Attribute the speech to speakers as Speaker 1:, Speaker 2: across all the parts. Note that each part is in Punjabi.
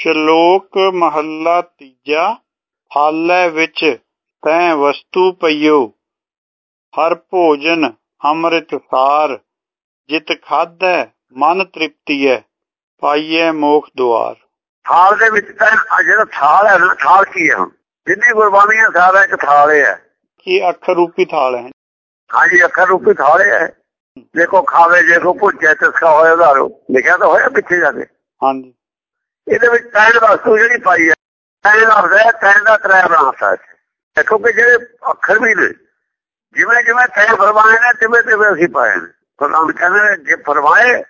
Speaker 1: ਸ਼ਲੋਕ ਮਹੱਲਾ ਤੀਜਾ ਫਾਲੇ ਵਿੱਚ ਤੈ ਵਸਤੂ ਪਈਓ ਹਰ ਭੋਜਨ ਅੰਮ੍ਰਿਤ ਸਾਰ ਜਿਤ ਖਾਧੈ ਮਨ ਤ੍ਰਿਪਤੀਐ ਪਾਈਐ ਮੋਖ ਦੁਆਰ।
Speaker 2: ਥਾਲ ਦੇ ਵਿੱਚ ਤਾਂ ਜਿਹੜਾ ਥਾਲ ਹੈ ਨਾ ਥਾਲ ਕੀ ਹੈ ਜਿੰਨੀ ਗੁਰਬਾਣੀਆਂ ਸਾਰਾ ਇੱਕ ਥਾਲ ਹੈ।
Speaker 1: ਕੀ ਅੱਖਰ ਰੂਪੀ ਥਾਲ ਹੈ?
Speaker 2: ਹਾਂਜੀ ਅੱਖਰ ਰੂਪੀ ਥਾਲ ਹੈ। ਦੇਖੋ ਖਾਵੇ ਕੋ ਭੁੱਜੇ ਤਿਸਕਾ ਹੋਇਆ ਉਧਾਰੋ ਲਿਖਿਆ ਤਾਂ ਹੋਇਆ ਪਿੱਛੇ ਜਾ ਕੇ।
Speaker 1: ਹਾਂਜੀ।
Speaker 2: ਇਹਦੇ ਵਿੱਚ ਤੈਨ ਵਸਤੂ ਜਿਹੜੀ ਪਾਈ ਹੈ ਤੈਨ ਲਫ਼ਜ਼ ਹੈ ਤੈਨ ਦਾ ਤਰੇ ਬਣਾਤਾ ਹੈ। ਦੇਖੋ ਕਿ ਜਿਹੜੇ ਅੱਖਰ ਵੀ ਨੇ, ਜਿਵੇਂ ਜਿਵੇਂ ਤੈਨ ਫਰਮਾਏ ਨੇ, ਤਿਵੇਂ ਤਿਵੇਂ ਅਸੀਂ ਪਾਏ ਨੇ। ਕੁਰਾਨ ਕਹਿੰਦੇ ਨੇ, ਜੇ ਫਰਮਾਏ,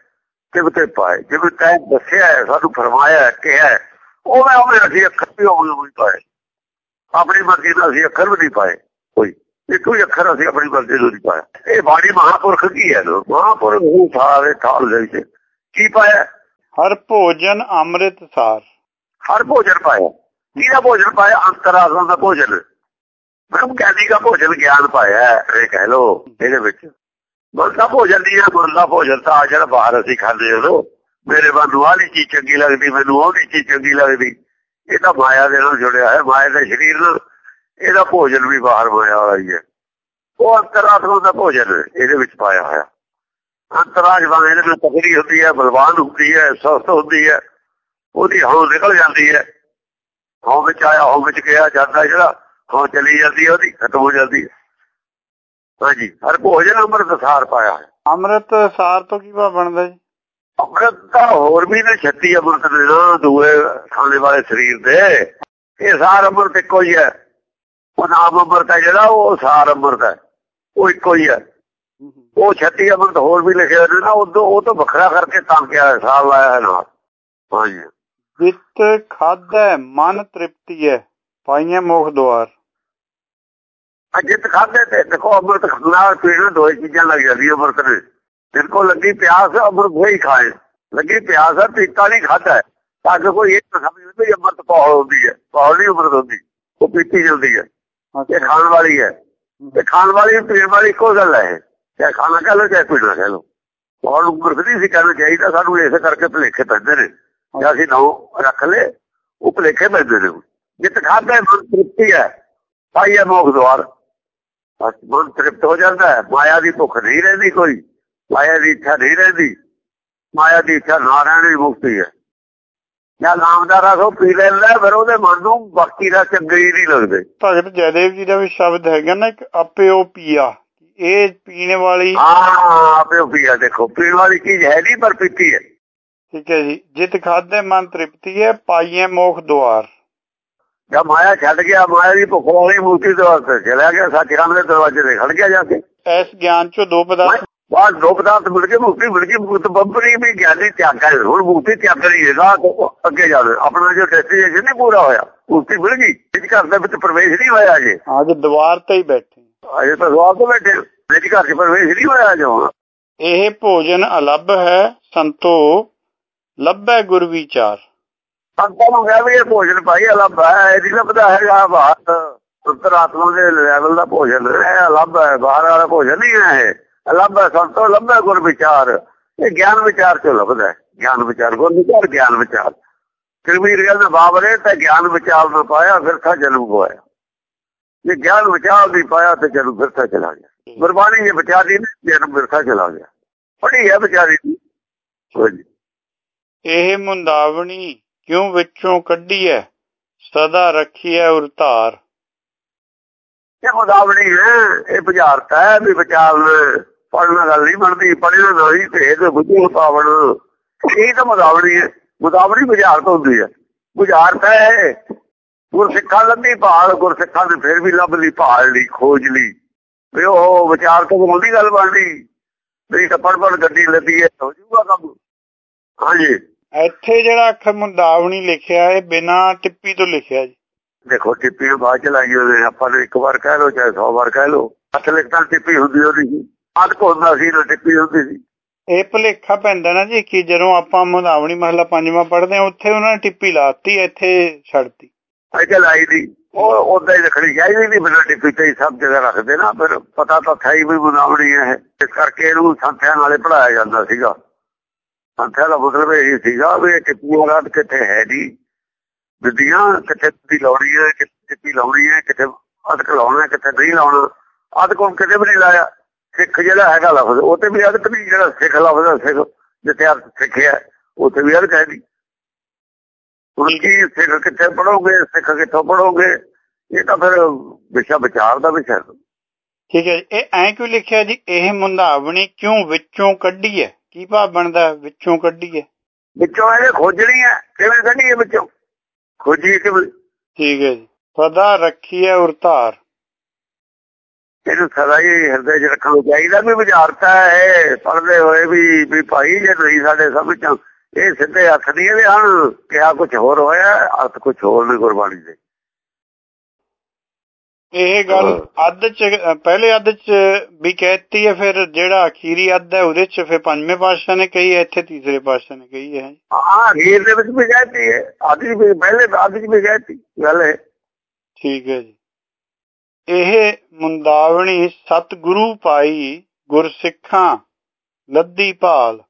Speaker 2: ਤਿਵੇਂ ਤੇ ਪਾਏ। ਜਿਵੇਂ ਤੈਨ ਦੱਸਿਆ ਹੈ, ਸਾਨੂੰ ਫਰਮਾਇਆ ਕਿਹਾ ਉਹ ਉਵੇਂ ਉਵੇਂ ਅਸੀਂ ਅੱਖਰ ਵੀ ਉਵੇਂ ਉਵੇਂ ਪਾਏ। ਆਪਣੀ ਮਰਜ਼ੀ ਨਾਲ ਅਸੀਂ ਅੱਖਰ ਵੀ ਨਹੀਂ ਪਾਏ, ਕੋਈ। ਇੱਕੋ ਹੀ ਅੱਖਰ ਅਸੀਂ ਆਪਣੀ ਮਰਜ਼ੀ ਨਾਲ ਨਹੀਂ ਪਾਇਆ ਇਹ ਬਾਣੀ ਮਹਾਪੁਰਖ ਕੀ ਹੈ? ਲੋ ਮਹਾਪੁਰਖ ਸਾਰੇ ਥਾਲ ਦੇ ਵਿੱਚ ਕੀ ਪਾਇਆ?
Speaker 1: ਹਰ ਭੋਜਨ ਅੰਮ੍ਰਿਤ ਸਾਰ
Speaker 2: ਹਰ ਭੋਜਨ ਪਾਇਆ ਕਿਹਦਾ ਭੋਜਨ ਪਾਇਆ? ਅੰਤਰਾਤਮਾ ਦਾ ਭੋਜਨ। ਬ੍ਰਹਮ ਗਿਆਨੀ ਦਾ ਭੋਜਨ ਗਿਆਨ ਪਾਇਆ ਇਹ ਕਹਿ ਲੋ ਇਹਦੇ ਵਿੱਚ। ਮਨ ਭੋਜਨ ਨਹੀਂ ਹੈ ਭੋਜਨ ਤਾਂ ਜਿਹੜਾ ਬਾਹਰ ਅਸੀਂ ਖਾਂਦੇ ਹਾਂ ਮੇਰੇ ਬੰਦੂ ਵਾਲੀ ਚੀਜ਼ ਚੰਗੀ ਲੱਗਦੀ, ਮੈਨੂੰ ਉਹਦੀ ਚੀਜ਼ ਚੰਗੀ ਲੱਗਦੀ। ਇਹ ਤਾਂ ਮਾਇਆ ਦੇ ਨਾਲ ਜੁੜਿਆ ਹੈ ਮਾਇਆ ਦੇ ਸਰੀਰ ਨਾਲ ਇਹਦਾ ਭੋਜਨ ਵੀ ਬਾਹਰ ਮਾਇਆ ਹੋਇਆ ਹੀ ਹੈ। ਉਹ ਅੰਤਰਾਤਮਾ ਦਾ ਭੋਜਨ ਇਹਦੇ ਵਿੱਚ ਪਾਇਆ ਹੋਇਆ। ਅੰਤਰਾਜ ਵਾਂਗ ਇਹਦੇ ਨਾਲ ਤਕੜੀ ਹੁੰਦੀ ਹੈ ਬਲਵਾਨ ਹੁੰਦੀ ਹੈ ਸਵਸਥ ਹੁੰਦੀ ਹੈ ਉਹਦੀ ਹੌਂ ਨਿਕਲ ਜਾਂਦੀ ਹੈ। ਹੌਂ ਵਿੱਚ ਆਇਆ ਹੌਂ ਵਿੱਚ ਗਿਆ ਜਾਂਦਾ ਜਿਹੜਾ ਹੌਂ ਚਲੀ ਜਾਂਦੀ ਹੈ ਉਹਦੀ ਖਤਮ ਹੋ ਜਾਂਦੀ ਹੈ। ਹਾਂਜੀ ਹਰ ਭੋਜਨ ਅੰਮ੍ਰਿਤ ਸਾਰ ਪਾਇਆ ਹੈ
Speaker 1: ਅੰਮ੍ਰਿਤ ਸਾਰ ਤੋਂ ਕੀ ਭਾਵ ਬਣਦਾ ਜੀ?
Speaker 2: ਅੰਮ੍ਰਿਤ ਤਾਂ ਹੋਰ ਵੀ ਨੇ 36 ਅੰਮ੍ਰਿਤ ਨੇ ਨਾ ਦੂਏ ਖਾਣੇ ਵਾਲੇ ਸਰੀਰ ਦੇ। ਇਹ ਸਾਰ ਅੰਮ੍ਰਿਤ ਇੱਕੋ ਹੀ ਹੈ। ਉਹ ਨਾਮ ਅੰਮ੍ਰਿਤ ਹੈ ਜਿਹੜਾ ਉਹ ਸਾਰ ਅੰਮ੍ਰਿਤ ਹੈ। ਉਹ ਇੱਕੋ ਹੀ ਹੈ। ਉਹ 36 ਅੰਮ੍ਰਿਤ ਹੋਰ ਵੀ ਲਿਖੇ ਹੋਏ ਨੇ ਨਾ ਉਹ ਉਹ ਤੋਂ ਵੱਖਰਾ ਕਰਕੇ ਤਾਂ ਕਿਹਾ ਹੈ ਸਾਰ ਲਾਇਆ ਹੈ ਨਾਲ। ਹਾਂਜੀ।
Speaker 1: ਜਿਤ ਖਾਧੈ ਮਨ ਤ੍ਰਿਪਤੀ ਹੈ। ਪਾਈਐ ਮੋਖ ਦੁਆਰ।
Speaker 2: ਅਜਿਤ ਖਾਦੇ ਤੇ ਦੇਖੋ ਅੰਮ੍ਰਿਤ ਨਾਲ ਪੀਣਾ ਦੋ ਚੀਜ਼ਾਂ ਲੱਗ ਜਾਂਦੀਆਂ ਅੰਮ੍ਰਿਤ ਨੇ ਦਿਲ ਕੋ ਲੱਗੀ ਪਿਆਸ ਅੰਮ੍ਰਿਤ ਵਹੀ ਖਾਏ। ਲੱਗੀ ਪਿਆਸ ਹੈ ਪੀਤਾ ਨਹੀਂ ਖਾਦਾ ਹੈ। ਤਾਂ ਕਿ ਕੋਈ ਇਹ ਨਾ ਸਮਝ ਵੀ ਅੰਮ੍ਰਿਤ ਪੌਲ ਹੁੰਦੀ ਹੈ। ਪੌਲ ਨਹੀਂ ਅੰਮ੍ਰਿਤ ਹੁੰਦੀ। ਉਹ ਪੀਤੀ ਜਾਂਦੀ ਹੈ। ਇਹ ਖਾਣ ਵਾਲੀ ਹੈ। ਤੇ ਖਾਣ ਵਾਲੀ ਪੀਣ ਵਾਲੀ ਇੱਕੋ ਗੱਲ ਹੈ ਚਾਹੇ ਖਾਣਾ ਕਹ ਲੋ ਚਾਹੇ ਪੀਣਾ ਕਹ ਲੋ ਪੌਲ ਅੰਮ੍ਰਿਤ ਸੀ ਕਰਨਾ ਚਾਹੀਦਾ, ਸਾਨੂੰ ਇਸ ਕਰਕੇ ਭਲੇਖੇ ਪੈਂਦੇ ਨੇ। ਜੇ ਅਸੀਂ ਨੌ ਰੱਖ ਲੈ ਉਹ ਭਲੇਖੇ ਪੈਂਦੇ ਨੇ। ਜਿੱਤ ਖਾਦਾ ਮਨ ਤ੍ਰਿਪਤੀ ਹੈ। ਪਾਈਏ ਮੋਖ ਦਵਾਰ ਮਨ ਤ੍ਰਿਪਤ ਹੋ ਜਾਂਦਾ ਹੈ। ਮਾਇਆ ਦੀ ਭੁੱਖ ਨਹੀਂ ਰਹਿੰਦੀ ਕੋਈ। ਮਾਇਆ ਦੀ ਇੱਛਾ ਨਹੀਂ ਰਹਿੰਦੀ। ਮਾਇਆ ਦੀ ਇੱਛਾ ਨਾ ਰਹਿਣੀ ਮੁਕਤੀ ਹੈ। ਜਾਂ ਨਾਮ ਦਾ ਰਸ ਉਹ ਪੀ ਲੈਂਦਾ ਫਿਰ ਉਹਦੇ ਮਨ ਨੂੰ ਬਾਕੀ ਦਾ ਚੰਗੇ ਨਹੀਂ ਲੱਗਦੇ।
Speaker 1: ਭਗਤ ਜੈਦੇਵ ਜੀ ਦਾ ਵੀ ਸ਼ਬਦ ਹੈਗਾ ਨਾ, ਇੱਕ ਉਹ ਪੀਆ। ਇਹ ਪੀਣ ਵਾਲੀ
Speaker 2: ਹਾਂ ਆਪਿਓ ਪੀਆ ਦੇਖੋ ਪੀਣ ਵਾਲੀ ਚੀਜ਼ ਹੈ ਨਹੀਂ ਪਰ ਪੀਤੀ ਹੈ।
Speaker 1: ਠੀਕ ਹੈ ਜੀ। ਜਿਤ ਖਾਧੇ ਮਨ ਤ੍ਰਿਪਤੀ ਹੈ ਪਾਈਐ ਮੋਖ ਦੁਆਰ।
Speaker 2: ਜਦ ਮਾਇਆ ਛੱਡ ਗਿਆ ਮਾਇਆ ਦੀ ਭੁੱਖ ਵਾਲੀ ਮੂਰਤੀ ਦੇ ਵਾਸਤੇ ਚਲਾ ਗਿਆ ਸੱਚਖੰਡ ਦੇ ਦਰਵਾਜ਼ੇ ਤੇ ਖੜ ਗਿਆ ਜਾ ਕੇ।
Speaker 1: ਇਸ ਗਿਆਨ ਚੋਂ ਦੋ ਪਦਾਰਥ
Speaker 2: ਬਾਅਦ ਦੋ ਪਦਾਰਥ ਮਿਲ ਕੇ ਮੁਕਤੀ ਮਿਲ ਗਈ ਮੁਕਤ ਬੰਬਰੀ ਵੀ ਗਿਆਨੀ ਤਿਆਗਾ ਹੈ ਹੁਣ ਮੁਕਤੀ ਤਿਆਗ ਨਹੀਂ ਹੈਗਾ ਅੱਗੇ ਜਾਵੇ। ਆਪਣਾ ਜੋ ਡੈਸਟੀਨੇਸ਼ਨ ਨਹੀਂ ਪੂਰਾ ਹੋਇਆ। ਮੁਕਤੀ ਮਿਲ ਗਈ। ਇਸ ਘਰ ਦੇ ਵਿੱਚ ਪ੍ਰਵੇਸ਼ ਨਹੀਂ ਹੋਇਆ ਅਜੇ।
Speaker 1: ਅੱਜ ਦੀਵਾਰ ਤੇ ਹੀ ਬੈਠੇ।
Speaker 2: ਅਜੇ ਤਾਂ ਸਵਾਲ ਤੋਂ ਬੈਠੇ ਇਸ ਘਰ 'ਚ ਪ੍ਰਵੇਸ਼ ਨਹੀਂ ਹੋਇਆ ਜੋ
Speaker 1: ਇਹ ਭੋਜਨ ਅਲੱਭ ਹੈ ਸੰਤੋ ਲੱਭੈ ਗੁਰ ਵਿਚਾਰ।
Speaker 2: ਸੰਤਾਂ ਨੂੰ ਕਿਹਾ ਵੀ ਇਹ ਭੋਜਨ ਭਾਈ ਅਲੱਭ ਹੈ ਇਹ ਨਹੀਂ ਲੱਭਦਾ ਹੈਗਾ ਬਾਹਰ ਅੰਤਰਾਤਮਾ ਦੇ ਲੈਵਲ ਦਾ ਭੋਜਨ ਹੈ ਅਲੱਭ ਹੈ ਬਾਹਰ ਵਾਲਾ ਭੋਜਨ ਨਹੀਂ ਹੈ ਇਹ। ਅਲੱਭ ਹੈ ਸੰਤੋ ਲੱਭੈ ਗੁਰ ਵਿਚਾਰ। ਇਹ ਗਿਆਨ ਵਿਚਾਰ ਚੋਂ ਲੱਭਦਾ ਹੈ। ਗਿਆਨ ਵਿਚਾਰ ਗੁਰ ਵਿਚਾਰ ਗਿਆਨ ਵਿਚਾਰ। ਕਿਰਮੀ ਰਿਆਲ ਦਾ ਬਾਬਰੇ ਤੇ ਗਿਆਨ ਵਿਚਾਰ ਨਾ ਪਾਇਆ ਫਿਰ ਥਾ ਜਨਮ ਹੋਇਆ। ਜੇ ਗਿਆਨ ਵਿਚਾਰ ਨਹੀਂ ਪਾਇਆ ਤੇ ਜਨਮ ਫਿਰ ਥਾ ਚਲਾ ਗਿਆ। ਗੁਰਬਾਣੀ ਇਹ ਵਿਚਾਰੀ ਨੇ ਜਨਮ ਫਿਰ ਥਾ ਚਲਾ ਗਿਆ। ਪੜੀ ਹੈ ਵਿਚਾਰੀ ਦੀ।
Speaker 1: ਇਹ ਮੁੰਦਾਵਣੀ ਕਿਉਂ ਵਿੱਚੋਂ ਕੱਢੀ ਹੈ ਸਦਾ ਰੱਖੀ ਹੈ ਉਰਤਾਰ।
Speaker 2: ਇਹ ਮੁਦਾਵਣੀ ਹੈ ਇਹ ਬੁਝਾਰਤ ਹੈ ਵੀ ਵਿਚਾਰ ਪੜਨਾ ਗੱਲ ਨਹੀਂ ਬਣਦੀ ਪੜਨਾ ਨਹੀਂ ਭੇਦ ਬੁੱਝੋ ਪਾਵਣ ਇਹ ਤਾਂ ਮੁਦਾਵਣੀ ਹੈ। ਮੁਦਾਵਣੀ ਬੁਝਾਰਤ ਹੁੰਦੀ ਹੈ। ਬੁਝਾਰਤ ਹੈ ਗੁਰਸਿੱਖਾਂ ਲੰਦੀ ਭਾਲ ਗੁਰਸਿੱਖਾਂ ਨੇ ਫਿਰ ਵੀ ਲੱਭ ਲਈ ਭਾਲ ਲਈ ਖੋਜ ਲਈ। ਵੀ ਉਹ ਵਿਚਾਰ ਤੋਂ ਬੋਲਦੀ ਗੱਲ ਬਣਦੀ ਨਹੀਂ ਤਾਂ ਪੜ ਪੜ ਗੱਡੀ ਲੱਦੀ ਹੈ ਹੋ ਜੂਗਾ ਕੰਮ। ਹਾਂਜੀ।
Speaker 1: ਇੱਥੇ ਜਿਹੜਾ ਅੱਖਰ ਮੁੰਦਾਵਣੀ ਲਿਖਿਆ ਹੈ ਬਿਨਾ ਟਿੱਪੀ ਤੋਂ ਲਿਖਿਆ ਜੀ।
Speaker 2: ਦੇਖੋ ਟਿੱਪੀ ਬਾਅਦ ਚ ਲਾਈ ਉਹਨੇ ਆਪਾਂ ਨੇ ਇੱਕ ਵਾਰ ਕਹਿ ਲੋ ਚਾਹੇ 100 ਵਾਰ ਕਹਿ ਲੋ ਹੱਥ ਲਿਖਤਾਂ ਟਿੱਪੀ ਹੁੰਦੀ ਉਹਦੀ ਸੀ ਆਦ ਹੁੰਦਾ ਸੀ ਨਾ ਟਿੱਪੀ ਹੁੰਦੀ ਸੀ।
Speaker 1: ਇਹ ਭਲੇਖਾ ਪੈਂਦਾ ਨਾ ਜੀ ਕਿ ਜਦੋਂ ਆਪਾਂ ਮੁੰਦਾਵਣੀ ਮਹਲਾ ਪੰਜਵਾਂ ਪੜ੍ਹਦੇ ਹਾਂ ਉੱਥੇ ਉਹਨਾਂ ਨੇ ਟਿੱਪੀ ਲਾਤੀ ਇੱਥੇ ਛੱਡਤੀ।
Speaker 2: ਇੱਥੇ ਲਾਈ ਦੀ ਉਹ ਉਦਾਂ ਹੀ ਰੱਖਣੀ ਚਾਹੀਦੀ ਨਹੀਂ ਬਿਨਾਂ ਟਿੱਪੀ ਤੇ ਸਭ ਜਗ੍ਹਾ ਰੱਖਦੇ ਨਾ, ਫਿਰ ਪਤਾ ਤਾਂ ਥਾਈ ਵੀ ਮੁੰਦਾਵਣੀ ਹੈ ਇਸ ਕਰਕੇ ਇਹਨੂੰ ਸੰਥਿਆ ਨਾਲੇ ਪੜਾਇਆ ਜਾਂਦਾ ਸੀਗਾ। ਸੰਥਿਆ ਦਾ ਮਤਲਬ ਇਹ ਸੀਗਾ ਵੀ ਟਿੱਪੀ ਵਾਲਾ ਕਿੱਥੇ ਹੈ ਨਹੀਂ। ਦਿੱਦੀਆਂ ਕਿੱਥੇ ਦੀ ਲਾਉਣੀ ਹੈ, ਕਿੱਥੇ ਲਾਉਣੀ ਹੈ, ਕਿੱਥੇ ਅਦਕ ਲਾਉਣਾ, ਕਿੱਥੇ ਨਹੀਂ ਲਾਉਣਾ। ਅਦਕ ਉਹ ਕਿਤੇ ਵੀ ਨਹੀਂ ਲਾਇਆ। ਸਿੱਖ ਜਿਹੜਾ ਹੈਗਾ ਲਫ਼ਜ਼, ਉਹ ਤੇ ਵੀ ਅਦਕ ਨਹੀਂ, ਜਿਹੜਾ ਸਿੱਖ ਲਫ਼ਜ਼ ਸਿੱਖ, ਜਿੱਥੇ ਸਿੱਖਿਆ, ਉੱਥੇ ਵੀ ਅਦਕ ਹੈ ਨਹੀਂ। ਹੁਣ ਕੀ ਸਿੱਖ ਕਿੱਥੇ ਪੜੋਗੇ ਸਿੱਖ ਕਿੱਥੋਂ ਪੜੋਗੇ ਇਹ ਤਾਂ ਫਿਰ ਵਿਸ਼ਾ ਵਿਚਾਰ ਦਾ ਵਿਸ਼ਾ
Speaker 1: ਠੀਕ ਹੈ ਇਹ ਐਂ ਕਿਉਂ ਲਿਖਿਆ ਜੀ? ਇਹ ਮੁੰਦਾਵਣੀ ਕਿਉਂ ਵਿੱਚੋਂ ਕੱਢੀ ਹੈ? ਕੀ ਭਾਵ ਬਣਦਾ ਵਿੱਚੋਂ ਕੱਢੀ ਹੈ?
Speaker 2: ਵਿੱਚੋਂ ਇਹ ਖੋਜਣੀ ਹੈ। ਕਿਵੇਂ ਕੱਢੀ ਹੈ ਵਿੱਚੋਂ? ਖੋਜੀ ਕਿਵੇਂ
Speaker 1: ਠੀਕ ਹੈ ਜੀ। ਸਦਾ ਰੱਖੀ ਹੈ ਉਰਤਾਰ
Speaker 2: ਇਹਨੂੰ ਸਦਾ ਹੀ ਹਿਰਦੇ 'ਚ ਰੱਖਣਾ ਚਾਹੀਦਾ। ਵੀ ਵਿਚਾਰਤਾ ਹੈ ਪੜਦੇ ਹੋਏ ਵੀ ਵੀ ਭਾਈ ਜੇ ਨਹੀਂ ਸਾਡੇ ਸਮਝ ਇਹ ਸਿੱਧੇ ਹੱਥ ਨਹੀਂ ਇਹਦੇ ਹਨ ਕਿਹਾ ਕੁਝ ਹੋਰ ਹੋਇਆ ਅਰਥ ਕੁਝ ਹੋਰ ਨੇ ਗੁਰਬਾਣੀ ਦੇ।
Speaker 1: ਇਹ ਗੱਲ ਅੱਧ ਚ ਪਹਿਲੇ ਅੱਧ ਚ ਵੀ ਕਹਿਤੀ ਹੈ ਫਿਰ ਜਿਹੜਾ ਅਖੀਰੀ ਅੱਧ ਹੈ ਉਹਦੇ ਚ ਫਿਰ ਪੰਜਵੇਂ ਪਾਤਸ਼ਾਹ ਨੇ ਕਹੀ ਹੈ ਇੱਥੇ ਤੀਸਰੇ ਪਾਤਸ਼ਾਹ ਨੇ ਕਹੀ ਹੈ।
Speaker 2: ਹਾਂ ਅਖੀਰ ਦੇ ਵਿੱਚ ਵੀ ਕਹਿਤੀ ਹੈ ਆਦਿ ਵੀ ਪਹਿਲੇ ਅੱਧ ਚ ਵੀ ਕਹਿਤੀ ਗੱਲ ਹੈ
Speaker 1: ਠੀਕ ਹੈ ਜੀ। ਇਹ ਮੁੰਦਾਵਣੀ ਸਤਿਗੁਰੂ ਪਾਈ ਗੁਰਸਿੱਖਾਂ ਲੱਦੀ ਭਾਲ।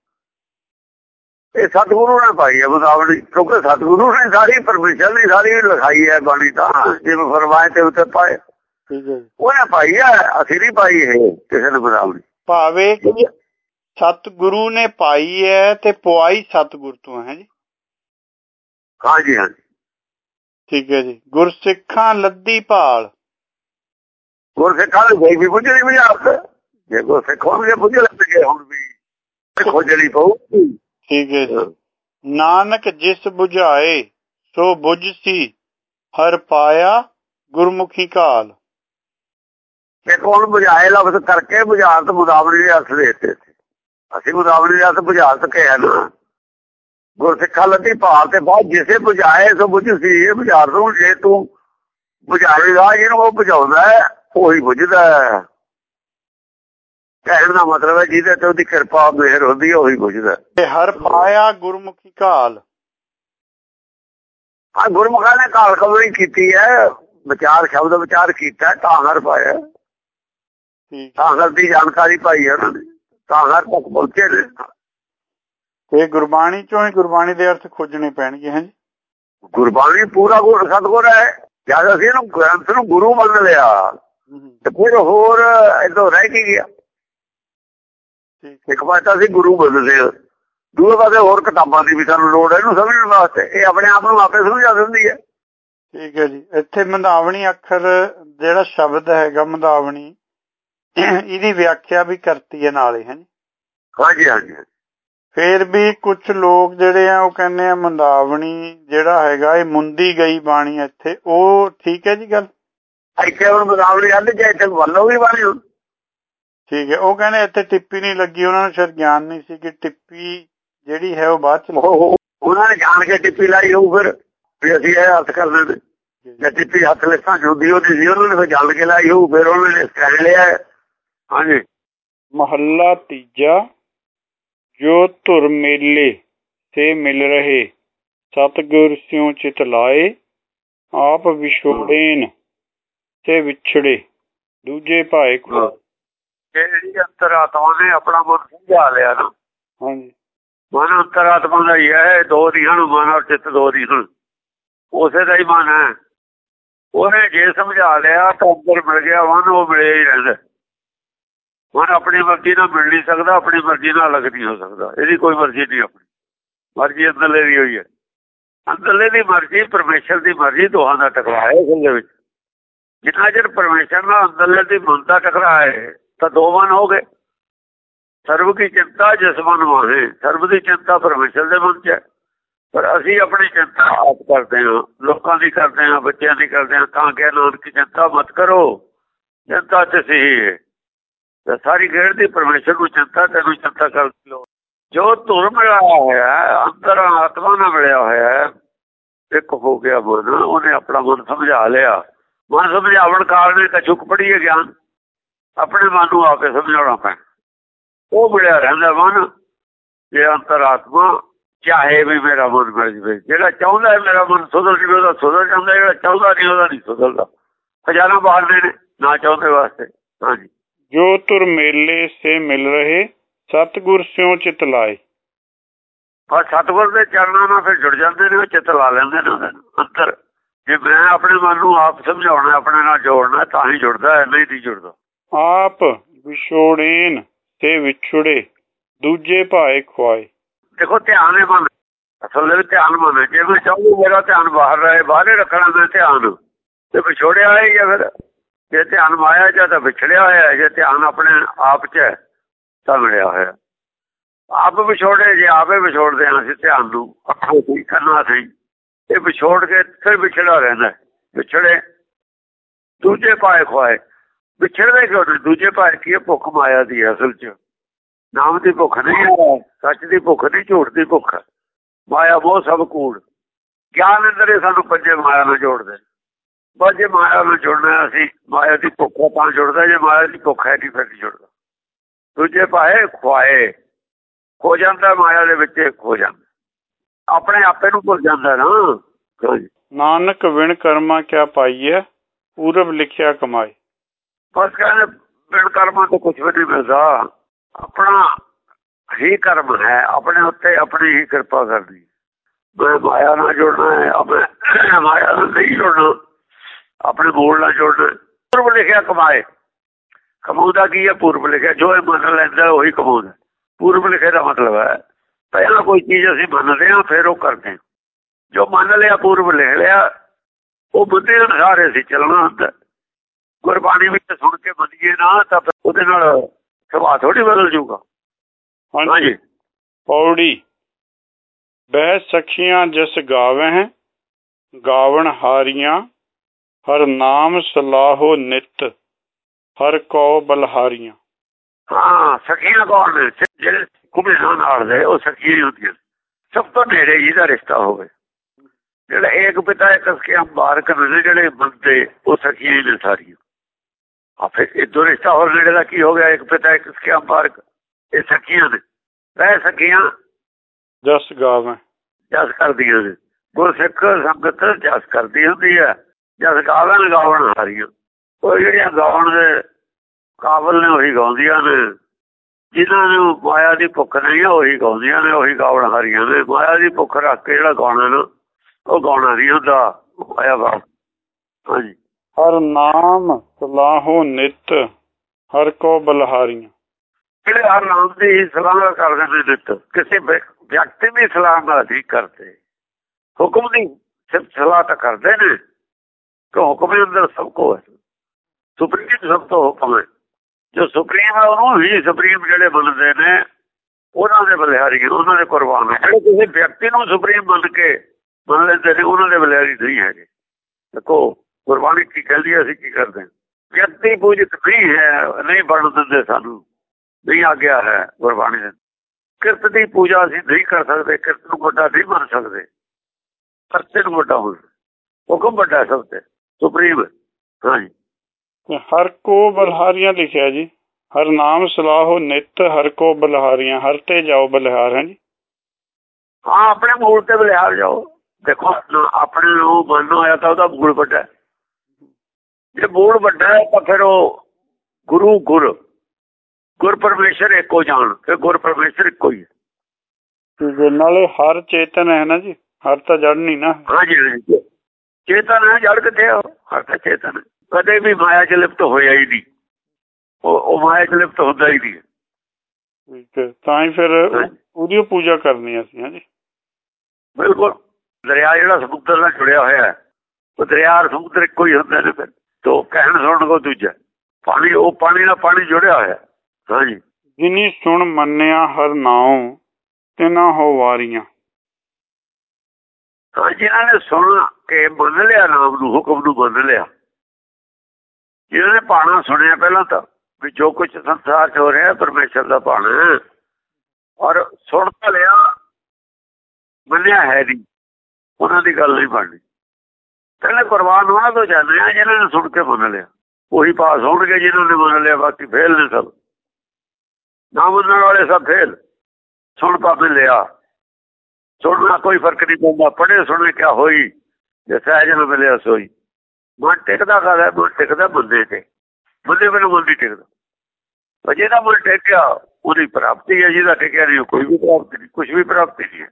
Speaker 2: ਇਹ ਸਤਿਗੁਰੂ ਨੇ ਪਾਈ ਹੈ ਮੁੰਦਾਵਣੀ ਕਿਉਂਕਿ ਸਤਿਗੁਰੂ ਨੇ ਸਾਰੀ ਪਰਮੇਸ਼ਰ ਦੀ ਸਾਰੀ ਲਿਖਾਈ ਹੈ ਬਾਣੀ ਤਾਂ ਜਿਵੇਂ ਫਰਮਾਏ ਤੇ ਉੱਤੇ ਪਾਏ।
Speaker 1: ਠੀਕ ਹੈ
Speaker 2: ਉਹਨੇ ਪਾਈ ਹੈ ਅਸੀਂ ਨਹੀਂ ਪਾਈ ਹੈ ਕਿਸੇ ਨੇ ਮੁੰਦਾਵਣੀ
Speaker 1: ਭਾਵੇਂ ਸਤਿਗੁਰੂ ਨੇ ਪਾਈ ਹੈ ਤੇ ਪੁਆਈ ਸਤਿਗੁਰ ਤੋਂ ਹੈ ਜੀ?
Speaker 2: ਹਾਂਜੀ ਹਾਂਜੀ।
Speaker 1: ਠੀਕ ਹੈ ਜੀ। ਗੁਰਸਿੱਖਾਂ ਲੱਦੀ ਭਾਲ।
Speaker 2: ਗੁਰਸਿੱਖਾਂ ਦੇ ਕੋਈ ਵੀ ਪੁੱਜਣੀ ਵੀ ਆਪ। ਜੇ ਗੁਰਸਿੱਖ ਹੋਣਗੇ ਪੁੱਜ ਲੈਣਗੇ ਹੁਣ ਵੀ ਖੋਜਣੀ ਪਊ
Speaker 1: ਠੀਕ ਹੈ ਜੀ। ਨਾਨਕ ਜਿਸ 부ਝਾਏ ਸੋ ਬੁਝ ਸੀ ਹਰ ਪਾਇਆ ਗੁਰਮੁਖੀ ਕਾਲ।
Speaker 2: ਤੇ ਕੋਣ ਬੁਝਾਏ ਲਫ਼ਜ਼ ਕਰਕੇ ਬੁਝਾਰਤ ਮੁਦਾਵਰੀ ਦੇ ਅਰਥ ਦੇਤੇ ਅਸੀਂ ਮੁਦਾਵਰੀ ਦੇ ਅਰਥ ਬੁਝਾਰਤ ਕਹਿਆ ਨਾ। ਗੁਰਸਿੱਖਾਂ ਲੱਦੀ ਭਾਲ ਤੇ ਬਾਅਦ ਜਿਸੇ ਬੁਝਾਏ ਸੋ ਬੁਝ ਸੀ ਇਹ ਬੁਝਾਰਤ ਨੂੰ ਜੇ ਤੂੰ ਬੁਝਾਵੇਗਾ ਇਹਨੂੰ ਉਹ ਬੁਝਾਉਂਦਾ ਉਹੀ ਬੁਝਦਾ ਕਹਿਣ ਦਾ ਮਤਲਬ ਹੈ ਜਿਹਦੇ ਤੇ ਉਹਦੀ ਕਿਰਪਾ ਮਿਹਰ ਹੁੰਦੀ ਹੈ ਉਹੀ ਬੁਝਦਾ
Speaker 1: ਤੇ ਹਰ ਪਾਇਆ ਗੁਰਮੁਖੀ ਕਾਲ।
Speaker 2: ਆ ਗੁਰਮੁਖਾਂ ਨੇ ਕਾਲ ਕਮਰੀ ਕੀਤੀ ਹੈ। ਵਿਚਾਰ ਸ਼ਬਦ ਵਿਚਾਰ ਕੀਤਾ ਤਾਂ ਹਰ ਪਾਇਆ।
Speaker 1: ਠੀਕ।
Speaker 2: ਤਾਂ ਹਰ ਦੀ ਜਾਣਕਾਰੀ ਪਾਈ ਹੈ ਉਹਨਾਂ ਨੇ। ਤਾਂ ਹਰ ਤੱਕ ਪਹੁੰਚੇ ਨੇ।
Speaker 1: ਤੇ ਗੁਰਬਾਣੀ ਚੋਂ ਹੀ ਗੁਰਬਾਣੀ ਦੇ ਅਰਥ ਖੋਜਣੇ ਪੈਣਗੇ ਹਾਂ ਜੀ?
Speaker 2: ਗੁਰਬਾਣੀ ਪੂਰਾ ਗੁਰ ਸਤਗੁਰ ਹੈ। ਜਦ ਅਸੀਂ ਇਹਨੂੰ ਗ੍ਰੰਥ ਨੂੰ ਗੁਰੂ ਮੰਨ ਲਿਆ ਤੇ ਫਿਰ ਹੋਰ ਇਦੋਂ ਰਹਿ ਕੀ ਗਿਆ? ਇੱਕ ਪਾਸੇ ਅਸੀਂ ਗੁਰੂ ਹਾਂ ਦੂਏ ਪਾਸੇ ਹੋਰ ਕਿਤਾਬਾਂ ਦੀ ਵੀ ਸਾਨੂੰ ਲੋੜ ਹੈ ਇਹਨੂੰ ਸਮਝਣ ਵਾਸਤੇ। ਇਹ ਆਪਣੇ ਆਪ ਨੂੰ ਆਪੇ ਸਮਝਾ ਦਿੰਦੀ ਹੈ।
Speaker 1: ਠੀਕ ਹੈ ਜੀ। ਇੱਥੇ ਮੰਦਾਵਣੀ ਅੱਖਰ ਜਿਹੜਾ ਸ਼ਬਦ ਹੈਗਾ ਮੰਦਾਵਣੀ ਇਹਦੀ ਵਿਆਖਿਆ ਵੀ ਕਰਤੀ ਹੈ ਨਾਲੇ ਹੈ
Speaker 2: ਹਾਂਜੀ ਹਾਂਜੀ।
Speaker 1: ਫੇਰ ਵੀ ਕੁਝ ਲੋਕ ਜਿਹੜੇ ਆ ਉਹ ਕਹਿੰਦੇ ਆ ਮੰਦਾਵਣੀ ਜਿਹੜਾ ਹੈਗਾ ਇਹ ਮੁੰਦੀ ਗਈ ਬਾਣੀ ਇੱਥੇ। ਉਹ ਠੀਕ ਹੈ ਜੀ ਗੱਲ?
Speaker 2: ਇੱਥੇ ਹੁਣ ਬਦਾਵਲੀ ਆਂਦੇ ਜੇ ਇੱਥੇ ਵੱਲੋਂ ਵੀ ਬਾਣੀ ਹੁਣ।
Speaker 1: ਠੀਕ ਹੈ ਉਹ ਕਹਿੰਦੇ ਇੱਥੇ ਟਿੱਪੀ ਨਹੀਂ ਲੱਗੀ ਉਹਨਾਂ ਨੂੰ ਸ਼ਾਇਦ ਗਿਆਨ ਨਹੀਂ ਸੀ ਕਿ ਟਿੱਪੀ ਜਿਹੜੀ ਹੈ ਉਹ ਬਾਅਦ ਚ
Speaker 2: ਉਹ- ਉਹਨਾਂ ਨੇ ਜਾਣ ਕੇ ਟਿੱਪੀ ਲਾਈ ਹੋਊ ਫਿਰ ਵੀ ਅਸੀਂ ਇਹ ਹੱਥ ਕਰਦੇ ਨੇ ਜੇ। ਟਿੱਪੀ ਹੱਥ ਲਿਖਾਂ ਜੁਦੀ ਉਹਦੀ ਸੀ ਉਹਨਾਂ ਨੇ ਫਿਰ ਜਲ ਕੇ ਲਾਈ ਹੋਊ ਫਿਰ ਉਹਨਾਂ ਨੇ ਕਹਿ ਲਿਆ। ਹਾਂਜੀ।
Speaker 1: ਮਹੱਲਾ ਤੀਜਾ ਜੋ ਧੁਰ ਮੇਲੇ ਸੇ ਮਿਲ ਰਹੇ ਸਤਗੁਰ ਸਿਉ ਚਿਤ ਲਾਏ ਆਪ ਵਿਛੋੜੇਨ ਤੇ ਵਿਛੜੇ ਦੂਜੇ ਭਾਏ ਕੋ
Speaker 2: ਜਿਹੜੀ ਅੰਤਰਾਤਮਾ ਨੇ ਆਪਣਾ ਮਨ ਸਮਝਾ ਲਿਆ ਨਾ।
Speaker 1: ਹਾਂਜੀ।
Speaker 2: ਮਨ ਅੰਤਰਾਤਮਾ ਦਾ ਹੀ ਹੈ ਦੋ ਦੀ ਮਨ ਔਰ ਚਿੱਤ ਦੋ ਦੀ ਉਸੇ ਦਾ ਹੀ ਮਨ ਹੈ। ਉਹਨੇ ਜੇ ਸਮਝਾ ਲਿਆ ਤਾਂ ਅੰਦਰ ਮਿਲ ਗਿਆ ਮਨ ਉਹ ਮਿਲਿਆ ਹੀ ਰਹਿੰਦਾ। ਮਨ ਆਪਣੀ ਮਰਜ਼ੀ ਨਾਲ ਮਿਲ ਨਹੀਂ ਸਕਦਾ ਆਪਣੀ ਮਰਜ਼ੀ ਨਾਲ ਅਲੱਗ ਨਹੀਂ ਹੋ ਸਕਦਾ। ਇਹਦੀ ਕੋਈ ਮਰਜ਼ੀ ਨਹੀਂ ਆਪਣੀ। ਮਰਜ਼ੀ ਅੰਦਰਲੇ ਦੀ ਹੋਈ ਹੈ। ਅੰਦਰਲੇ ਦੀ ਮਰਜ਼ੀ ਪਰਮੇਸ਼ਰ ਦੀ ਮਰਜ਼ੀ ਦੋਹਾਂ ਦਾ ਟਕਰਾਅ ਹੈ ਦੇ ਵਿੱਚ। ਜਿੰਨਾ ਚਿਰ ਪਰਮੇਸ਼ਰ ਨਾਲ ਅੰਦਰਲੇ ਦੀ ਮਨ ਦਾ ਟਕਰਾਅ ਹੈ ਤਾਂ ਦੋ ਮਨ ਹੋ ਗਏ। ਸਰਬ ਦੀ ਚਿੰਤਾ, ਜਿਸ ਮਨ ਵਾਹੇ। ਸਰਬ ਦੀ ਚਿੰਤਾ ਪਰਮੇਸ਼ਰ ਦੇ ਮਨ 'ਚ ਹੈ। ਪਰ ਅਸੀਂ ਆਪਣੀ ਚਿੰਤਾ ਆਪ ਕਰਦੇ ਹਾਂ। ਲੋਕਾਂ ਦੀ ਕਰਦੇ ਹਾਂ, ਬੱਚਿਆਂ ਦੀ ਕਰਦੇ ਹਾਂ। ਤਾਂ ਕਿ ਨਾਨਕ, ਚਿੰਤਾ ਮਤ ਕਰੋ। ਚਿੰਤਾ ਚ ਸਹੀ ਤੇ ਸਾਰੀ ਗੇੜ ਦੀ ਪਰਮੇਸ਼ਰ ਨੂੰ ਚਿੰਤਾ, ਤੈਨੂੰ ਚਿੰਤਾ ਕਰ ਲੋ ਜੋ ਧੁਰ ਮਿਲਿਆ ਹੋਇਆ ਅੰਦਰ ਆਤਮਾ ਨਾਲ ਮਿਲਿਆ ਹੋਇਆ ਇੱਕ ਹੋ ਗਿਆ ਮਨ। ਉਹਨੇ ਆਪਣਾ ਮਨ ਸਮਝਾ ਲਿਆ। ਮਨ ਸਮਝਾਵਣ ਕਾਰਨ ਕਛੁਕ ਪੜੀ ਗਿਆਨ। ਆਪਣੇ ਮਨ ਨੂੰ ਆ ਕੇ ਸਮਝਾਉਣਾ ਪੈਣਾ। ਉਹ ਮਿਲਿਆ ਰਹਿੰਦਾ ਮਨ ਜੇ ਅੰਤਰਾਤਮਾ ਚਾਹੇ ਵੀ ਮੇਰਾ ਮਨ ਮਿਲ ਜਵੇ। ਜਿਹੜਾ ਚਾਹੁੰਦਾ ਹੈ ਮੇਰਾ ਮਨ ਸੁਧਰ ਜਵੇ ਉਹਦਾ ਸੁਧਰ ਜਾਂਦਾ। ਜਿਹੜਾ ਚਾਹੁੰਦਾ ਨਹੀਂ ਉਹਦਾ ਨਹੀਂ ਸੁਧਰਦਾ। ਖਜ਼ਾਨਾ ਬਾਹਰਦੇ ਨੇ ਨਾ ਚਾਹੁੰਦੇ ਵਾਸਤੇ। ਹਾਂਜੀ।
Speaker 1: ਜੋ ਧੁਰ ਮੇਲੇ ਸੇ ਮਿਲ ਰਹੇ ਸਤਗੁਰ ਸਿਉ ਚਿਤ ਲਾਏ।
Speaker 2: ਪਰ ਸਤਿਗੁਰ ਦੇ ਚਰਨਾਂ ਨਾਲ ਫਿਰ ਜੁੜ ਜਾਂਦੇ ਨੇ ਉਹ ਚਿੱਤ ਲਾ ਲੈਂਦੇ ਨੇ ਅੰਦਰ ਜੇ ਮੈਂ ਆਪਣੇ ਮਨ ਨੂੰ ਆਪ ਸਮਝਾਉਣਾ ਆਪਣੇ ਨਾਲ ਜੋੜਨਾ ਤਾਂ ਹੀ ਜੁੜਦਾ ਹੈ ਨਹੀਂ ਨਹੀਂ ਜੁੜਦਾ।
Speaker 1: ਆਪ ਵਿਛੋੜੇਨ ਤੇ ਵਿਛੜੇ, ਦੂਜੇ ਭਾਏ ਖੁਆਏ।
Speaker 2: ਦੇਖੋ, ਧਿਆਨ ਹੈ ਮਨ ਅਸਲ ਵਿੱਚ ਧਿਆਨ ਮਨ ਜੇ ਮੈਂ ਚਾਹੂੰ ਮੇਰਾ ਧਿਆਨ ਬਾਹਰ ਰਹੇ, ਬਾਹਰੇ ਰੱਖਣਾ ਮੈਂ ਧਿਆਨ। ਤੇ ਵਿਛੋੜਿਆ ਹੈ ਜਾਂ ਫਿਰ ਜੇ ਧਿਆਨ ਮਾਇਆ ਜਾਂ ਤਾਂ ਵਿਛੜਿਆ ਹੋਇਆ ਜੇ ਧਿਆਨ ਆਪਣੇ ਆਪ 'ਚ ਹੈ ਤਾਂ ਮਿਲਿਆ ਹੋਇਆ। ਆਪ ਵਿਛੋੜੇ, ਜੇ ਆਪੇ ਵਿਛੋੜਦੇ ਹਾਂ ਅਸੀਂ ਧਿਆਨ ਨੂੰ, ਅੱਖਾਂ ਸੀ ਕੰਨਾਂ ਸੀ ਇਹ ਵਿਛੋੜ ਕੇ ਫਿਰ ਵਿਛੜਾ ਰਹਿੰਦਾ ਵਿਛੜੇ, ਦੂਜੇ ਪਾਏ ਖੁਆਏ। ਵਿਛੜਦੇ ਕਿਉਂ ਨੇ? ਦੂਜੇ ਪਾਏ ਕੀ ਭੁੱਖ ਮਾਇਆ ਦੀ ਅਸਲ 'ਚ। ਨਾਮ ਦੀ ਭੁੱਖ ਨਹੀਂ ਹੈ ਸੱਚ ਦੀ ਭੁੱਖ ਨਹੀਂ ਝੂਠ ਦੀ ਭੁੱਖ। ਮਾਇਆ ਉਹ ਸਭ ਕੂੜ ਗਿਆਨ ਅੰਦਰੇ ਸਾਨੂੰ ਪੰਜੇ ਮਾਇਆ ਨਾਲ ਜੋੜਦੇ ਬਸ ਜੇ ਮਾਇਆ ਨਾਲ ਜੁੜਨਾ ਅਸੀਂ ਮਾਇਆ ਦੀ ਭੁੱਖ ਤਾਂ ਜੁੜਦਾ ਜੇ ਮਾਇਆ ਦੀ ਭੁੱਖ ਹੈ ਨਹੀਂ ਫਿਰ ਜੁੜਦਾ। ਦੂਜੇ ਪਾਏ ਖਵਾਏ ਖੋ ਜਾਂਦਾ ਮਾਇਆ ਦੇ ਵਿੱਚ ਖੋ ਜਾਂਦਾ ਆਪਣੇ ਆਪੇ ਨੂੰ ਭੁੱਲ ਜਾਂਦਾ ਨਾ।
Speaker 1: ਨਾਨਕ ਵਿਣ ਕਰਮਾ ਕਿਆ ਪਾਈਏ ਪੂਰਬ ਲਿਖਿਆ ਕਮਾਈ।
Speaker 2: ਬਸ ਕਹਿੰਦੇ ਬਿਨ ਕਰਮਾਂ ਤੋਂ ਕੁਝ ਵੀ ਨਹੀਂ ਮਿਲਦਾ। ਆਪਣਾ ਹੀ ਕਰਮ ਹੈ, ਆਪਣੇ ਉੱਤੇ ਆਪਣੀ ਹੀ ਕਿਰਪਾ ਕਰਨੀ। ਮੈਂ ਮਾਇਆ ਨਾਲ ਜੁੜਨਾ ਹੈ, ਆਪਣੇ ਮਾਇਆ ਨਾਲ ਨਹੀਂ ਜੁੜਨਾ। ਆਪਣੇ ਮੂਲ ਨਾਲ ਜੁੜਨਾ ਪੂਰਬ ਲਿਖਿਆ ਕਮਾਏ। ਕਮਾਉਂਦਾ ਕੀ ਹੈ? ਪੂਰਬ ਲਿਖਿਆ। ਜੋ ਇਹ ਮੰਨ ਲੈਂਦਾ, ਉਹੀ ਕਮਾਉਂਦਾ। ਪੂਰਬ ਲਿਖੇ ਦਾ ਮਤਲਬ ਹੈ, ਪਹਿਲਾਂ ਕੋਈ ਚੀਜ਼ ਅਸੀਂ ਮੰਨਦੇ ਹਾਂ, ਫਿਰ ਉਹ ਕਰਦੇ ਹਾਂ। ਜੋ ਮੰਨ ਲਿਆ, ਪੂਰਬ ਲਿਖ ਲਿਆ, ਉਹ ਬੰਦੇ ਅਨੁਸਾਰ ਅਸੀਂ ਚੱਲਣਾ ਹੁੰਦਾ। ਗੁਰਬਾਣੀ ਵਿੱਚ ਸੁਣ ਕੇ ਮੰਨੀਏ ਨਾ ਤਾਂ ਉਹਦੇ ਨਾਲ ਸੁਭਾਅ ਥੋੜੀ ਬਦਲ ਜਾਊਗਾ।
Speaker 1: ਹਾਂਜੀ। ਪੌੜੀ। ਬਹਿ ਸਖੀਆਂ ਜਿਸ ਗਾਵੇ ਹੈ ਗਾਵਣ ਹਾਰੀਆਂ ਹਰ ਨਾਮ ਸਲਾਹੋ ਨਿਤ ਹਰ ਕੋ ਬਲਹਾਰੀਆਂ।
Speaker 2: ਹਾਂ ਸਖੀਆਂ ਕੌਣ ਨੇ? ਜਿਹੜੇ ਕੁਮੇ ਨਾਲ ਦੇ ਉਹ ਸਖੀਆਂ ਹੀ ਹੁੰਦੀਆਂ ਸਭ ਤੋਂ ਨੇੜੇ ਜਿਹਦਾ ਰਿਸ਼ਤਾ ਹੋਵੇ। ਜਿਹੜਾ ਇੱਕ ਪਿਤਾ ਇੱਕ ਸਖੀਆਂ ਬਾਰਕ ਨੇ ਜਿਹੜੇ ਬੰਦੇ ਉਹ ਸਖੀਆਂ ਹੀ ਨੇ ਸਾਰੀਆਂ। ਆ ਫਿਰ ਇਹ ਦੋ ਰਿਸ਼ਤਾ ਹੋਰ ਨੇੜੇ ਦਾ ਕੀ ਹੋ ਗਿਆ? ਇੱਕ ਪਿਤਾ ਇੱਕ ਸਖੀਆਂ ਬਾਰਕ ਇਹ ਸਖੀਆਂ ਨੇ। ਰਹਿ ਸਖੀਆਂ
Speaker 1: ਜਸ ਗਾਵੇਂ
Speaker 2: ਜਸ ਕਰਦੀਆਂ ਨੇ। ਗੁਰਸਿੱਖ ਸੰਗਤ ਜਸ ਕਰਦੀ ਹੁੰਦੀ ਹੈ। ਜਸ ਗਾਵਣ ਗਾਵਣ ਹਾਰੀਆਂ। ਉਹ ਜਿਹੜੀਆਂ ਗਾਉਣ ਦੇ ਕਾਬਲ ਨੇ ਉਹੀ ਗਾਉਂਦੀਆਂ ਨੇ। ਜਿਨ੍ਹਾਂ ਨੂੰ ਮਾਇਆ ਦੀ ਭੁੱਖ ਨਹੀਂ ਉਹੀ ਗਾਉਂਦੀਆਂ ਨੇ ਉਹੀ ਗਾਉਣ ਹਾਰੀਆਂ ਨੇ। ਮਾਇਆ ਦੀ ਭੁੱਖ ਰੱਖ ਕੇ ਜਿਹੜਾ ਗਾਉਣਾ ਨਾ ਉਹ ਗਾਉਣਾ ਨਹੀਂ ਹੁੰਦਾ। ਮਾਇਆ ਬਾਪ ਹਾਂਜੀ।
Speaker 1: ਹਰ ਨਾਮ ਸਲਾਹੋ ਨਿਤ, ਹਰ ਕੋ ਬਲਹਾਰੀਆਂ।
Speaker 2: ਜਿਹੜੇ ਹਰ ਨਾਮ ਦੀ ਸਲਾਹ ਕਰਦੇ ਨੇ ਨਿਤ, ਕਿਸੇ ਵਿਅਕਤੀ ਦੀ ਸਲਾਹ ਨਹੀਂ ਕਰਦੇ। ਹੁਕਮ ਦੀ ਸਿਰਫ ਸਲਾਹ ਤਾਂ ਕਰਦੇ ਨੇ ਕਿ ਹੁਕਮ ਦੇ ਅੰਦਰ ਸਭ ਕੁਝ ਹੈ? ਸੁਪਰੀਮ ਸਭ ਤੋਂ ਹੁਕਮ ਹੈ। ਜੋ ਸੁਪਰੀਮ ਹੈ, ਉਹਨੂੰ ਹੀ ਸੁਪਰੀਮ ਜਿਹੜੇ ਮੰਨਦੇ ਨੇ, ਉਹਨਾਂ ਦੇ ਬਲਿਹਾਰੀ ਉਹਨਾਂ ਦੇ ਕੁਰਬਾਨ ਜਿਹੜੇ ਕਿਸੇ ਵਿਅਕਤੀ ਨੂੰ ਸੁਪਰੀਮ ਮੰਨ ਕੇ ਮੰਨ ਲੈਂਦੇ ਨੇ, ਉਹਨਾਂ ਦੇ ਬਲਿਹਾਰੀ ਨਹੀਂ ਹੈਗੇ। ਦੇਖੋ ਗੁਰਬਾਣੀ ਕੀ ਕਹਿੰਦੀ ਹੈ ਅਸੀਂ ਕੀ ਕਰਦੇ ਹਾਂ? ਵਿਅਕਤੀ ਪੂਜਕ ਨਹੀਂ ਹੈ ਨਹੀਂ ਬਣ ਦਿੰਦੇ ਸਾਨੂੰ ਨਹੀਂ ਆ ਗਿਆ ਹੈ ਗੁਰਬਾਣੀ ਦੇ। ਕਿਰਤ ਦੀ ਪੂਜਾ ਅਸੀਂ ਨਹੀਂ ਕਰ ਸਕਦੇ ਕਿਰਤ ਨੂੰ ਵੱਡਾ ਨਹੀਂ ਮੰਨ ਸਕਦੇ। ਕਰਤੇ ਨੂੰ ਵੱਡਾ ਹੋ ਹੁਕਮ ਵੱਡਾ ਸਭ ਤੇ ਸੁਪਰੀਮ। ਹਾਂਜੀ।
Speaker 1: ਹਰ ਕੋ ਬਲਹਾਰੀਆਂ ਲਿਖਿਆ ਜੀ। ਹਰ ਨਾਮ ਸਲਾਹੋ ਨਿਤ ਹਰ ਕੋ ਬਲਹਾਰੀਆਂ ਹਰ ਤੇ ਜਾਓ ਬਲਹਾਰ ਹੈ ਜੀ
Speaker 2: ਹਾਂ ਆਪਣੇ ਮੂਲ ਤੇ ਬਲਿਹਾਰ ਜਾਓ। ਦੇਖੋ ਆਪਣੇ ਨੂੰ ਮੰਨ ਹੋਇਆ ਤਾਂ ਉਹਦਾ ਮੂਲ ਵੱਡਾ ਜੇ ਮੂਲ ਵੱਡਾ ਹੈ ਤਾਂ ਫਿਰ ਉਹ ਗੁਰੂ ਗੁਰ ਗੁਰ ਪਰਮੇਸ਼ਰ ਇੱਕੋ ਜਾਣ ਤੇ ਗੁਰ ਪਰਮੇਸ਼ਰ ਇੱਕੋ ਹੀ
Speaker 1: ਹੈ। ਨਾਲੇ ਹਰ ਚੇਤਨ ਹੈ ਨਾ ਜੀ ਹਰ ਤਾਂ ਜੜ ਨਹੀਂ ਨਾ।
Speaker 2: ਹਾਂਜੀ ਚੇਤਨ ਹੈ ਜੜ ਕਿੱਥੇ ਹਰ ਤਾਂ ਚੇਤਨ ਕਦੇ ਵੀ ਮਾਇਆ ਚ ਲਿਪਤ ਹੋਇਆ ਹੀ ਨਹੀਂ। ਉਹ ਮਾਇਆ ਚ ਲਿਪਤ ਹੁੰਦਾ ਹੀ ਨਹੀਂ
Speaker 1: ਤਾਂ ਹੀ ਫਿਰ ਉਹਦੀ ਪੂਜਾ ਕਰਨੀ ਅਸੀਂ ਹਾਂਜੀ
Speaker 2: ਬਿਲਕੁਲ। ਦਰਿਆ ਜਿਹੜਾ ਸਮੁੰਦਰ ਨਾਲ ਜੁੜਿਆ ਹੋਇਆ ਹੈ ਉਹ ਦਰਿਆ ਸਮੁੰਦਰ ਇੱਕੋ ਹੀ ਹੁੰਦੇ ਨੇ ਫਿਰ। ਤੋਂ ਕਹਿਣ ਸੁਣਨ ਕੋ ਦੂਜਾ। ਪਾਣੀ ਉਹ ਪਾਣੀ ਨਾਲ ਪਾਣੀ ਜੁੜਿਆ ਹੋਇਆ। ਹਾਂਜੀ।
Speaker 1: ਜਿਨੀ ਸੁਣ ਮੰਨਿਆ ਹਰ ਨਾਉ ਤਿਨਾ ਹੋ ਵਾਰੀਆਂ।
Speaker 2: ਹਾਂ ਜਿਨ੍ਹਾਂ ਨੇ ਸੁਣ ਕੇ ਮੰਨ ਲਿਆ ਨਾਮ ਨੂੰ ਹੁਕਮ ਨੂੰ ਮੰਨ ਲਿਆ। ਜਿਨ੍ਹਾਂ ਨੇ ਪਾਣਾ ਸੁਣਿਆ ਪਹਿਲਾਂ ਤਾਂ ਵੀ ਜੋ ਕੁਝ ਸੰਸਾਰ 'ਚ ਹੋ ਰਿਹਾ ਪਰਮੇਸ਼ਰ ਦਾ ਪਾਣਾ ਔਰ ਸੁਣ ਤਾਂ ਲਿਆ ਮੰਨਿਆ ਹੈ ਨਹੀਂ। ਉਹਨਾਂ ਦੀ ਗੱਲ ਨਹੀਂ ਬਣਨੀ। ਪਹਿਲੇ ਕੁਰਬਾਨ ਉਹਨਾਂ ਤੋਂ ਜਾਂਦੇ ਆ ਜਿਨ੍ਹਾਂ ਨੇ ਸੁਣ ਕੇ ਮੰਨ ਲਿਆ। ਉਹੀ ਪਾਸ ਹੋਣਗੇ ਜਿਹਨਾਂ ਨੇ ਮੰਨ ਲਿਆ, ਬਾਕੀ ਫੇਲ ਨੇ ਸਭ। ਨਾ ਮੰਨਣ ਵਾਲੇ ਸਭ ਫੇਲ। ਸੁਣ ਪਾਪੇ ਲਿਆ। ਸੁਣਨਾ ਕੋਈ ਫ਼ਰਕ ਨਹੀਂ ਪੈਂਦਾ। ਪੜ੍ਹੇ ਸੁਣੇ ਕਿਆ ਹੋਈ, ਜੇ ਸਹਿਜ ਨੂੰ ਮਿਲਿਆ ਸੋਈ। ਮਨ ਟਿਕਦਾ ਕਹਦਾ ਮਨ ਟਿਕਦਾ ਬੰਦੇ ਤੇ। ਬੰਦੇ ਬਿਨਾਂ ਮਨ ਨਹੀਂ ਟਿਕਦਾ। ਵਜੇ ਦਾ ਮਨ ਟਿਕਿਆ, ਉਹਦੀ ਪ੍ਰਾਪਤੀ ਹੈ ਜਿਹਦਾ ਟਿਕਿਆ ਨਹੀਂ ਕੋਈ ਵੀ ਪ੍ਰਾਪਤੀ ਨਹੀਂ ਕੁਝ ਵੀ ਪ੍ਰਾਪਤੀ ਨਹੀਂ ਹੈ।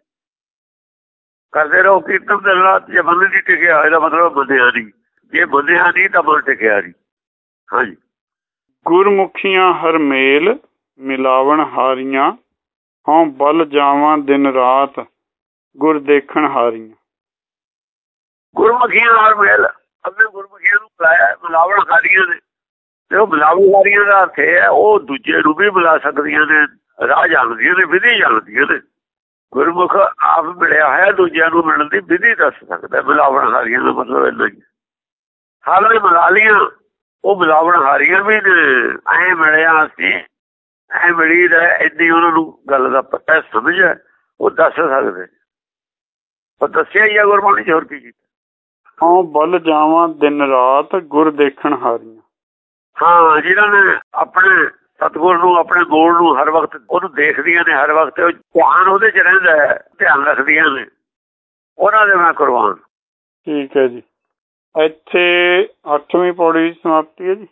Speaker 2: ਕਰਦੇ ਰਹੋ ਕੀਰਤਨ ਦੇ ਨਾਲ ਜੇ ਮਨ ਨਹੀਂ ਟਿਕਿਆ ਇਹਦਾ ਮਤਲਬ ਬੰਦਿਆ ਨਹੀਂ ਜੇ ਬੰਦਿਆ ਨਹੀਂ ਤਾਂ ਮਨ ਟਿਕਿਆ ਨਹੀਂ ਹਾਂਜੀ।
Speaker 1: ਗੁਰਮੁਖੀਆਂ ਹਰ ਮੇਲ ਮਿਲਾਵਣ ਹਾਰੀਆਂ ਹਉ ਬਲ ਜਾਵਾਂ ਦਿਨ ਰਾਤ ਗੁਰ ਦੇਖਣ ਹਾਰੀਆਂ।
Speaker 2: ਗੁਰਮੁਖੀਆਂ ਨਾਲ ਮੇਲ ਆਪਣੇ ਗੁਰਮੁਖੀਆਂ ਨੂੰ ਬੁਲਾਇਆ ਮਿਲਾਵਣ ਹਾਰੀਆਂ ਨੇ। ਤੇ ਉਹ ਮਿਲਾਵਣ ਹਾਰੀਆਂ ਦਾ ਅਰਥ ਹੈ ਉਹ ਦੂਜੇ ਨੂੰ ਵੀ ਬੁਲਾ ਸਕਦੀਆਂ ਨੇ ਰਾਹ ਜਾਣਦੀਆਂ ਨੇ ਵਿਧੀ ਜਾਣਦੀਆਂ ਨੇ। ਗੁਰਮੁਖ ਆਪ ਮਿਲਿਆ ਹੋਇਆ ਦੂਜਿਆਂ ਨੂੰ ਮਿਲਣ ਦੀ ਵਿਧੀ ਦੱਸ ਸਕਦਾ ਮਿਲਾਵਣ ਹਾਰੀਆਂ ਦਾ ਮਤਲਬ ਇੰਨਾ ਹੀ ਹਾਲੇ ਮਿਲਾ ਲੀਆਂ ਉਹ ਮਿਲਾਵਣ ਹਾਰੀਆਂ ਵੀ ਐ ਮਿਲਿਆ ਸੀ ਐ ਮਿਲੀ ਦਾ ਇੰਨੀ ਉਹਨਾਂ ਨੂੰ ਗੱਲ ਦਾ ਪਤਾ ਸਮਝ ਹੈ ਉਹ ਦੱਸ ਸਕਦੇ ਉਹ ਦੱਸਿਆ ਹੀ ਆ ਗੁਰਬਾਣੀ ਚ ਹੋਰ ਕੀ ਕੀਤਾ?
Speaker 1: ਹਉ ਬਲ ਜਾਵਾਂ ਦਿਨ ਰਾਤ ਗੁਰ ਦੇਖਣ ਹਾਰੀਆਂ।
Speaker 2: ਹਾਂ ਜਿਨ੍ਹਾਂ ਨੇ ਆਪਣੇ ਸਤਗੁਰ ਨੂੰ, ਆਪਣੇ ਗੋਲ ਨੂੰ ਹਰ ਵਕਤ ਉਹਨੂੰ ਦੇਖਦੀਆਂ ਨੇ, ਹਰ ਵਕਤ ਉਹ ਧਿਆਨ ਉਹਦੇ 'ਚ ਰਹਿੰਦਾ ਹੈ, ਧਿਆਨ ਰੱਖਦੀਆਂ ਨੇ। ਉਹਨਾਂ ਦੇ ਮੈਂ ਕੁਰਬਾਨ।
Speaker 1: ਠੀਕ ਹੈ ਜੀ। ਇੱਥੇ 8ਵੀਂ ਪੌੜੀ ਸਮਾਪਤੀ ਹੈ ਜੀ।